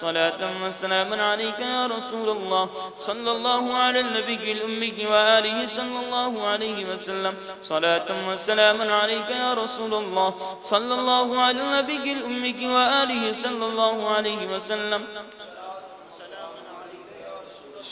صلاة وسلام عليك يا رسول الله. صلى الله على النبي الأمي وآله صلى الله عليه وسلم. صلاة وسلام عليك يا رسول الله. صلى الله على النبي الأمي وآله صلى الله عليه وسلم.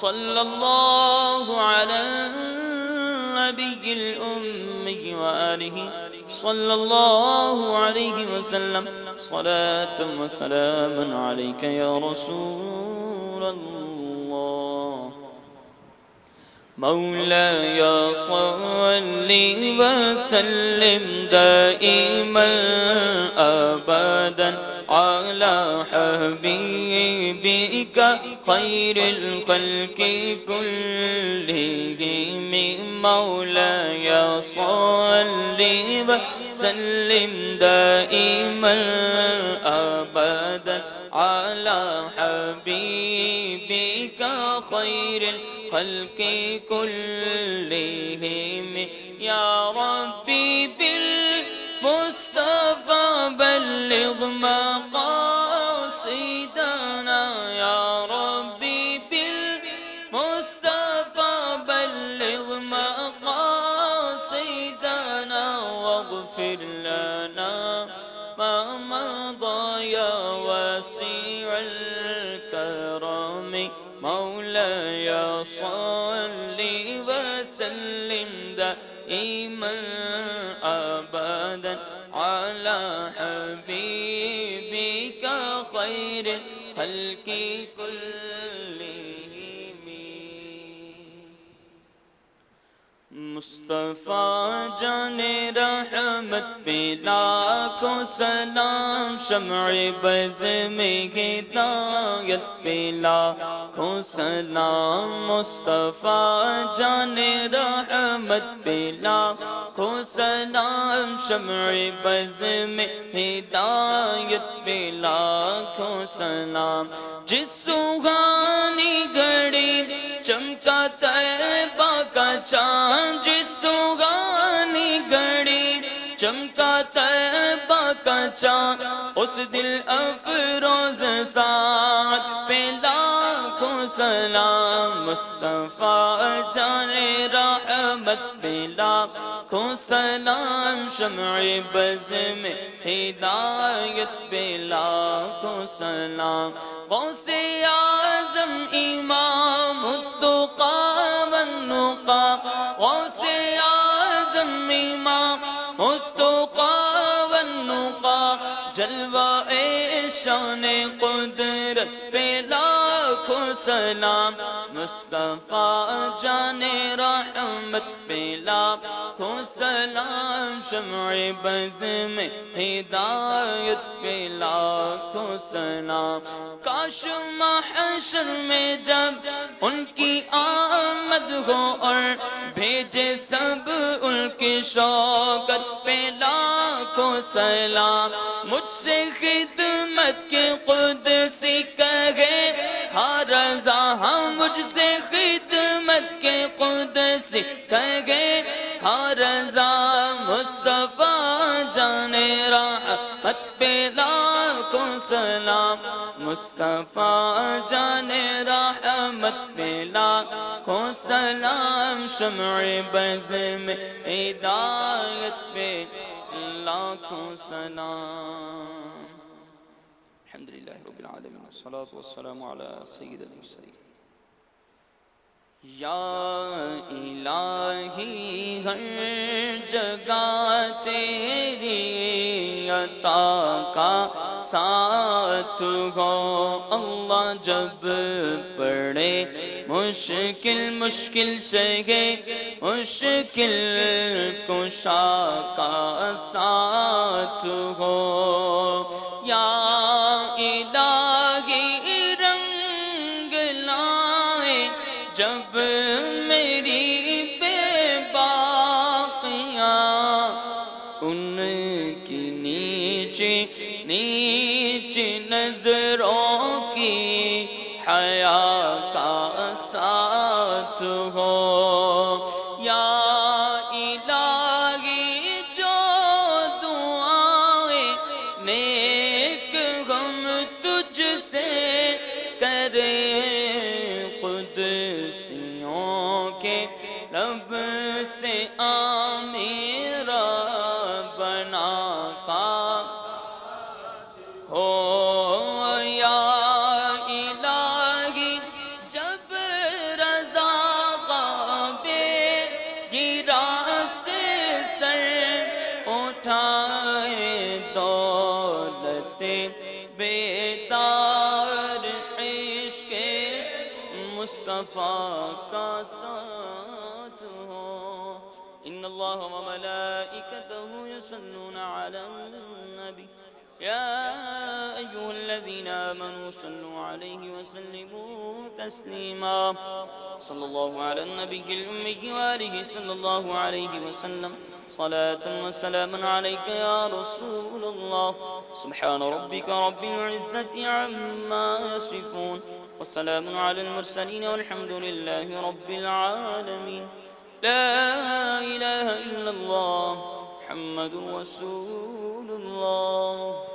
صلى الله على النبي الأمي وآله صلى الله عليه وسلم. صلاة وسلام عليك يا رسول الله. مولاي صل وسلم دائما أبدا على حبيبك. خير الخلق كلهم. مولاي صل وسلم دائما أبدا على حبيبك. خير الخلق كلهم. يا ربي بالمصطفى بلغ مقاصدنا وسلم ایمن آبادا على حبيبك خير الخلق كلهم مصطفیٰ جان رحمت پہ لاکھوں سلام شمع بز میں ہدایت پہ لاکھوں سلام مصطفیٰ جان رحمت پہ لاکھوں سلام شمع بز میں ہدایت پہ لاکھوں سلام جس سوغانی گھڑی چمکا طیبہ کا چاند طیبہ کا چاند، اس دل افروز ساتھ پہ لاکھوں سلام، مصطفیٰ جان رحمت بلا کو سلام، شمع بز میں ہدایت بلا کو سلام، غوث شان قدرت پہ لاکھوں سلام، مصطفیٰ جان رحمت پہ لاکھوں سلام، شمع بز میں ہدایت پہ لاکھوں سلام۔ کاش محشر میں جب ان کی آمد ہو اور بھیجے سب ان کی شوقت پہ لاکھوں سلام، مجھ سے خدمت رضا ہم مجھ سے خدمت کے خود کہے ہر رضا مصطفیٰ جانے راحت پہ لاکھوں سلام۔ مصطفیٰ جانے رحمت پہ لاکھوں سلام۔ شمع بز میں ہدایت پہ لاکھوں سلام۔ العالمين. والصلاة والسلام على سيد المرسلين. یا الہی، ہر جگہ تیری عطا کا ساتھ ہو۔ اللہ جب پڑے مشکل مشکل سے گے مشکل کشا کا ساتھ ہو۔ یا ہو یا الہی، جب رضا غابے گرا سے سر اٹھائے دولت بیدار عشق مصطفیٰ کا ساتھ ہو۔ ان اللہ و ملائکته یصلون علی النبی۔ يا أيها الذين آمنوا صلوا عليه وسلموا تسليما. صلى الله على النبي الأمي وآله صلى الله عليه وسلم. صلاة وسلام عليك يا رسول الله. سبحان ربك رب العزة عما يصفون. والسلام على المرسلين والحمد لله رب العالمين. لا إله إلا الله. محمد رسول الله.